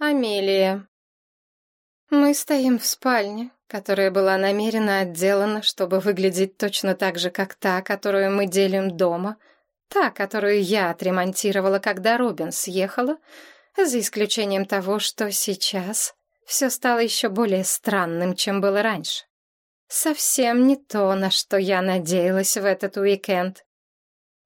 Амелия. Мы стоим в спальне, которая была намеренно отделана, чтобы выглядеть точно так же, как та, которую мы делим дома, та, которую я отремонтировала, когда Робин съехала, за исключением того, что сейчас все стало еще более странным, чем было раньше. Совсем не то, на что я надеялась в этот уикенд.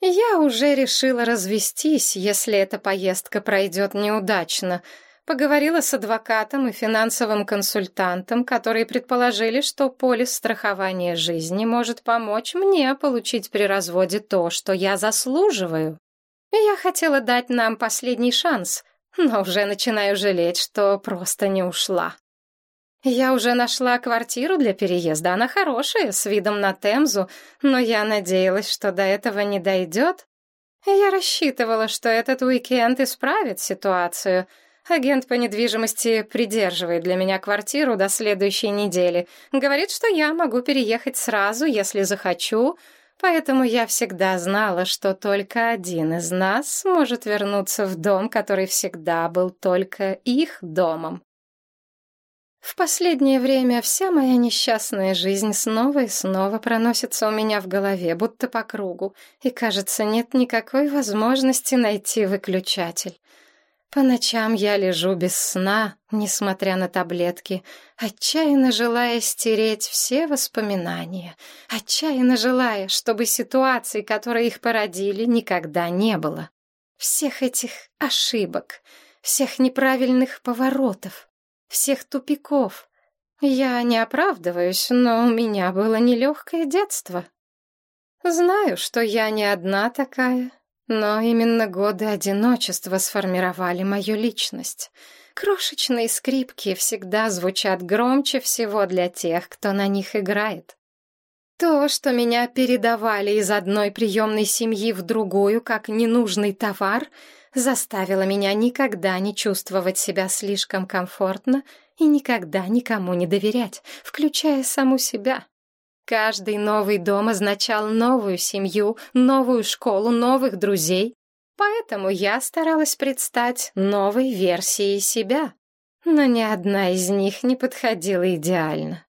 Я уже решила развестись, если эта поездка пройдет неудачно — Поговорила с адвокатом и финансовым консультантом, которые предположили, что полис страхования жизни может помочь мне получить при разводе то, что я заслуживаю. я хотела дать нам последний шанс, но уже начинаю жалеть, что просто не ушла. Я уже нашла квартиру для переезда, она хорошая, с видом на Темзу, но я надеялась, что до этого не дойдет. Я рассчитывала, что этот уикенд исправит ситуацию — Агент по недвижимости придерживает для меня квартиру до следующей недели. Говорит, что я могу переехать сразу, если захочу, поэтому я всегда знала, что только один из нас сможет вернуться в дом, который всегда был только их домом. В последнее время вся моя несчастная жизнь снова и снова проносится у меня в голове, будто по кругу, и, кажется, нет никакой возможности найти выключатель. По ночам я лежу без сна, несмотря на таблетки, отчаянно желая стереть все воспоминания, отчаянно желая, чтобы ситуаций, которые их породили, никогда не было. Всех этих ошибок, всех неправильных поворотов, всех тупиков. Я не оправдываюсь, но у меня было нелегкое детство. Знаю, что я не одна такая, но именно годы одиночества сформировали мою личность. Крошечные скрипки всегда звучат громче всего для тех, кто на них играет. То, что меня передавали из одной приемной семьи в другую как ненужный товар, заставило меня никогда не чувствовать себя слишком комфортно и никогда никому не доверять, включая саму себя. Каждый новый дом означал новую семью, новую школу, новых друзей. Поэтому я старалась предстать новой версией себя. Но ни одна из них не подходила идеально.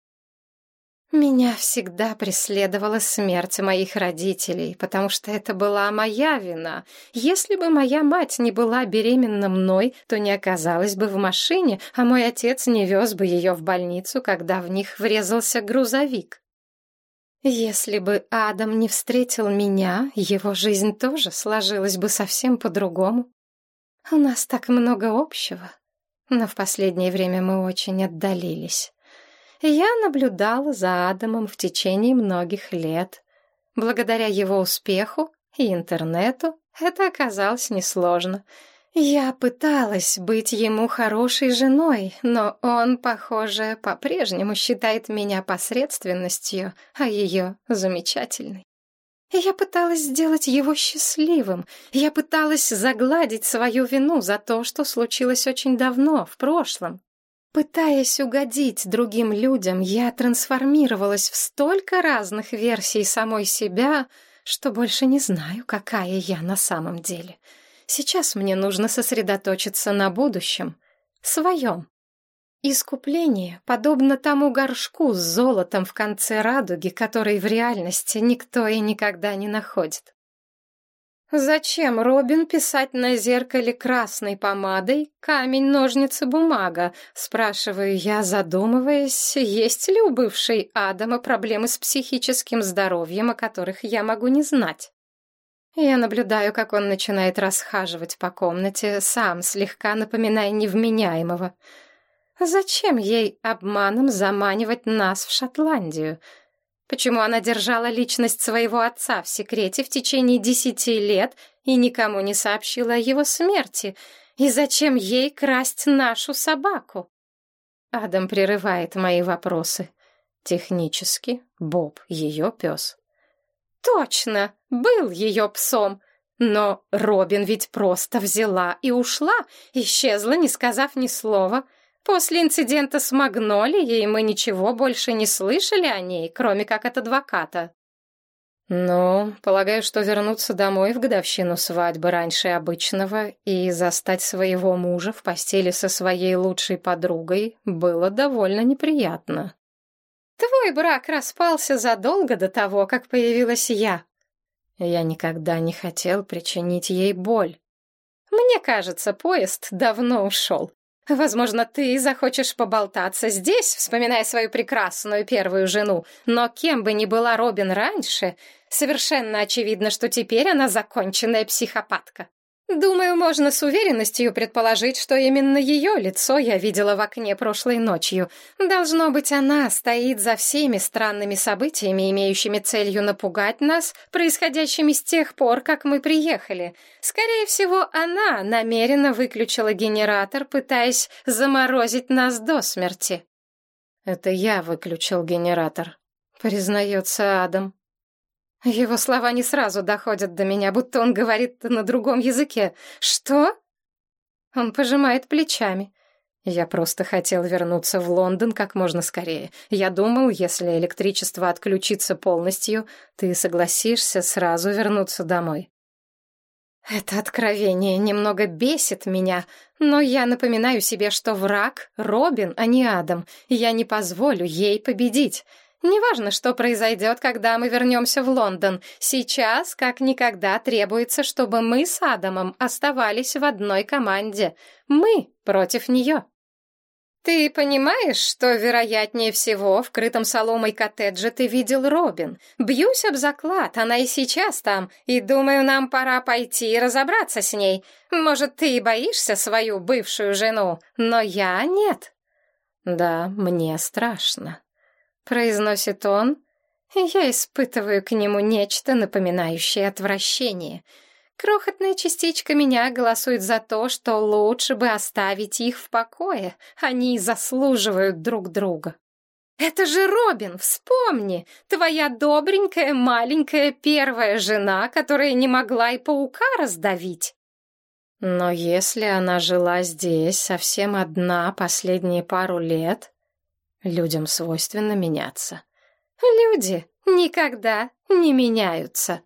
Меня всегда преследовала смерть моих родителей, потому что это была моя вина. Если бы моя мать не была беременна мной, то не оказалась бы в машине, а мой отец не вез бы ее в больницу, когда в них врезался грузовик. Если бы Адам не встретил меня, его жизнь тоже сложилась бы совсем по-другому. У нас так много общего, но в последнее время мы очень отдалились. Я наблюдала за Адамом в течение многих лет. Благодаря его успеху и интернету это оказалось несложно — я пыталась быть ему хорошей женой, но он, похоже, по-прежнему считает меня посредственностью, а ее замечательной. Я пыталась сделать его счастливым. Я пыталась загладить свою вину за то, что случилось очень давно, в прошлом. Пытаясь угодить другим людям, я трансформировалась в столько разных версий самой себя, что больше не знаю, какая я на самом деле — Сейчас мне нужно сосредоточиться на будущем, своем. Искупление подобно тому горшку с золотом в конце радуги, который в реальности никто и никогда не находит. Зачем Робин писать на зеркале красной помадой камень, ножницы, бумага? Спрашиваю я, задумываясь, есть ли у бывшей Адама проблемы с психическим здоровьем, о которых я могу не знать. Я наблюдаю, как он начинает расхаживать по комнате, сам слегка напоминая невменяемого. Зачем ей обманом заманивать нас в Шотландию? Почему она держала личность своего отца в секрете в течение десяти лет и никому не сообщила о его смерти? И зачем ей красть нашу собаку? Адам прерывает мои вопросы. Технически Боб — ее пес. Точно, был ее псом. Но Робин ведь просто взяла и ушла, исчезла, не сказав ни слова. После инцидента с Магнолией мы ничего больше не слышали о ней, кроме как от адвоката. Ну, полагаю, что вернуться домой в годовщину свадьбы раньше обычного и застать своего мужа в постели со своей лучшей подругой было довольно неприятно. Твой брак распался задолго до того, как появилась я. Я никогда не хотел причинить ей боль. Мне кажется, поезд давно ушел. Возможно, ты захочешь поболтаться здесь, вспоминая свою прекрасную первую жену, но кем бы ни была Робин раньше, совершенно очевидно, что теперь она законченная психопатка. Думаю, можно с уверенностью предположить, что именно ее лицо я видела в окне прошлой ночью. Должно быть, она стоит за всеми странными событиями, имеющими целью напугать нас, происходящими с тех пор, как мы приехали. Скорее всего, она намеренно выключила генератор, пытаясь заморозить нас до смерти. Это я выключил генератор, признается Адам. Его слова не сразу доходят до меня, будто он говорит на другом языке. «Что?» Он пожимает плечами. Я просто хотел вернуться в Лондон как можно скорее. Я думал, если электричество отключится полностью, ты согласишься сразу вернуться домой. Это откровение немного бесит меня, но я напоминаю себе, что враг — Робин, а не Адам. Я не позволю ей победить. Неважно, что произойдет, когда мы вернемся в Лондон. Сейчас, как никогда, требуется, чтобы мы с Адамом оставались в одной команде. Мы против нее. Ты понимаешь, что, вероятнее всего, в крытом соломой коттедже ты видел Робин? Бьюсь об заклад, она и сейчас там, и думаю, нам пора пойти и разобраться с ней. Может, ты и боишься свою бывшую жену, но я нет. Да, мне страшно произносит он, и я испытываю к нему нечто напоминающее отвращение. Крохотная частичка меня голосует за то, что лучше бы оставить их в покое. Они заслуживают друг друга. Это же Робин, вспомни, твоя добренькая маленькая первая жена, которая не могла и паука раздавить. Но если она жила здесь совсем одна последние пару лет, Людям свойственно меняться. Люди никогда не меняются.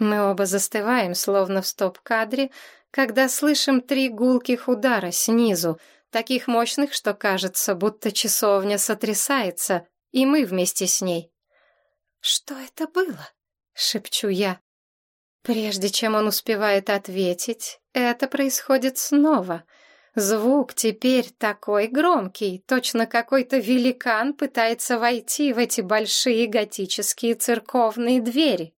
Мы оба застываем, словно в стоп-кадре, когда слышим три гулких удара снизу, таких мощных, что кажется, будто часовня сотрясается, и мы вместе с ней. «Что это было?» — шепчу я. Прежде чем он успевает ответить, это происходит снова — Звук теперь такой громкий, точно какой-то великан пытается войти в эти большие готические церковные двери.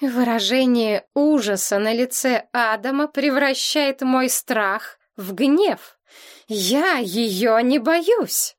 Выражение ужаса на лице Адама превращает мой страх в гнев. Я ее не боюсь.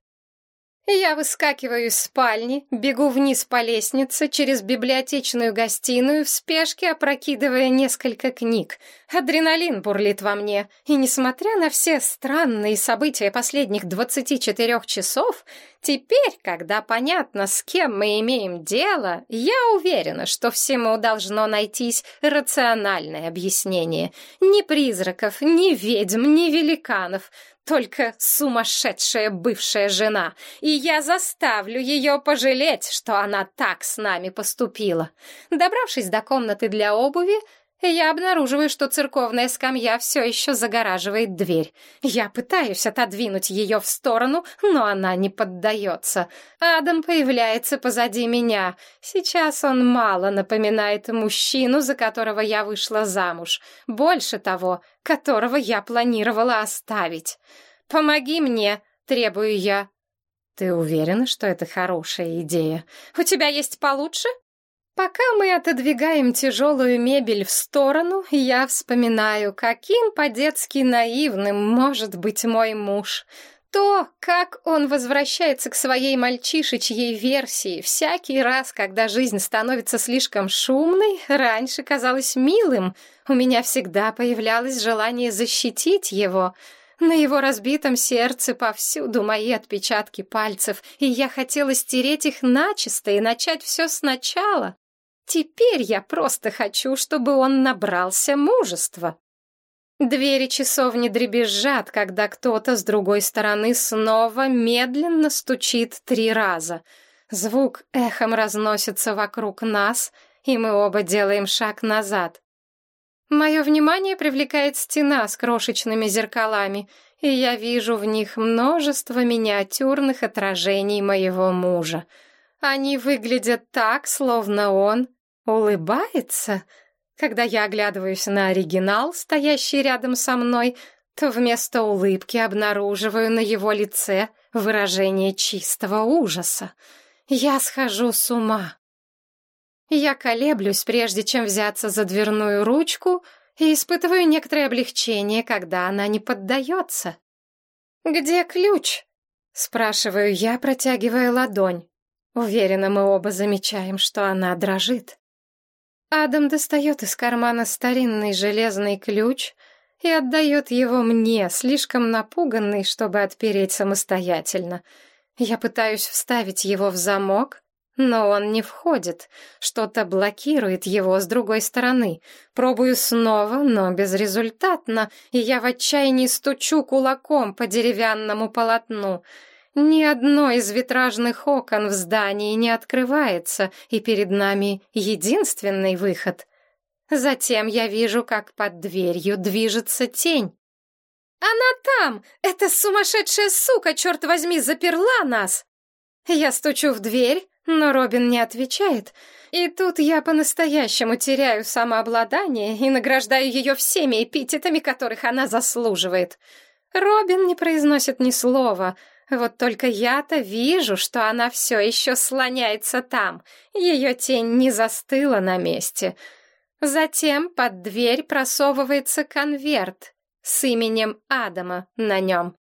Я выскакиваю из спальни, бегу вниз по лестнице, через библиотечную гостиную, в спешке опрокидывая несколько книг. Адреналин бурлит во мне, и несмотря на все странные события последних 24 часов, теперь, когда понятно, с кем мы имеем дело, я уверена, что всему должно найтись рациональное объяснение. Ни призраков, ни ведьм, ни великанов — только сумасшедшая бывшая жена, и я заставлю ее пожалеть, что она так с нами поступила. Добравшись до комнаты для обуви, я обнаруживаю, что церковная скамья все еще загораживает дверь. Я пытаюсь отодвинуть ее в сторону, но она не поддается. Адам появляется позади меня. Сейчас он мало напоминает мужчину, за которого я вышла замуж. Больше того, которого я планировала оставить. «Помоги мне!» — требую я. «Ты уверена, что это хорошая идея? У тебя есть получше?» Пока мы отодвигаем тяжелую мебель в сторону, я вспоминаю, каким по-детски наивным может быть мой муж. То, как он возвращается к своей мальчишечьей версии всякий раз, когда жизнь становится слишком шумной, раньше казалось милым. У меня всегда появлялось желание защитить его — на его разбитом сердце повсюду мои отпечатки пальцев, и я хотела стереть их начисто и начать все сначала. Теперь я просто хочу, чтобы он набрался мужества. Двери часовни дребезжат, когда кто-то с другой стороны снова медленно стучит три раза. Звук эхом разносится вокруг нас, и мы оба делаем шаг назад. Мое внимание привлекает стена с крошечными зеркалами, и я вижу в них множество миниатюрных отражений моего мужа. Они выглядят так, словно он улыбается. Когда я оглядываюсь на оригинал, стоящий рядом со мной, то вместо улыбки обнаруживаю на его лице выражение чистого ужаса. Я схожу с ума. Я колеблюсь, прежде чем взяться за дверную ручку, и испытываю некоторое облегчение, когда она не поддается. «Где ключ?» — спрашиваю я, протягивая ладонь. Уверена, мы оба замечаем, что она дрожит. Адам достает из кармана старинный железный ключ и отдает его мне, слишком напуганный, чтобы отпереть самостоятельно. Я пытаюсь вставить его в замок, но он не входит. Что-то блокирует его с другой стороны. Пробую снова, но безрезультатно, и я в отчаянии стучу кулаком по деревянному полотну. Ни одно из витражных окон в здании не открывается, и перед нами единственный выход. Затем я вижу, как под дверью движется тень. «Она там! Эта сумасшедшая сука, черт возьми, заперла нас!» Я стучу в дверь, но Робин не отвечает. И тут я по-настоящему теряю самообладание и награждаю ее всеми эпитетами, которых она заслуживает. Робин не произносит ни слова. Вот только я-то вижу, что она все еще слоняется там. Ее тень не застыла на месте. Затем под дверь просовывается конверт с именем Адама на нем.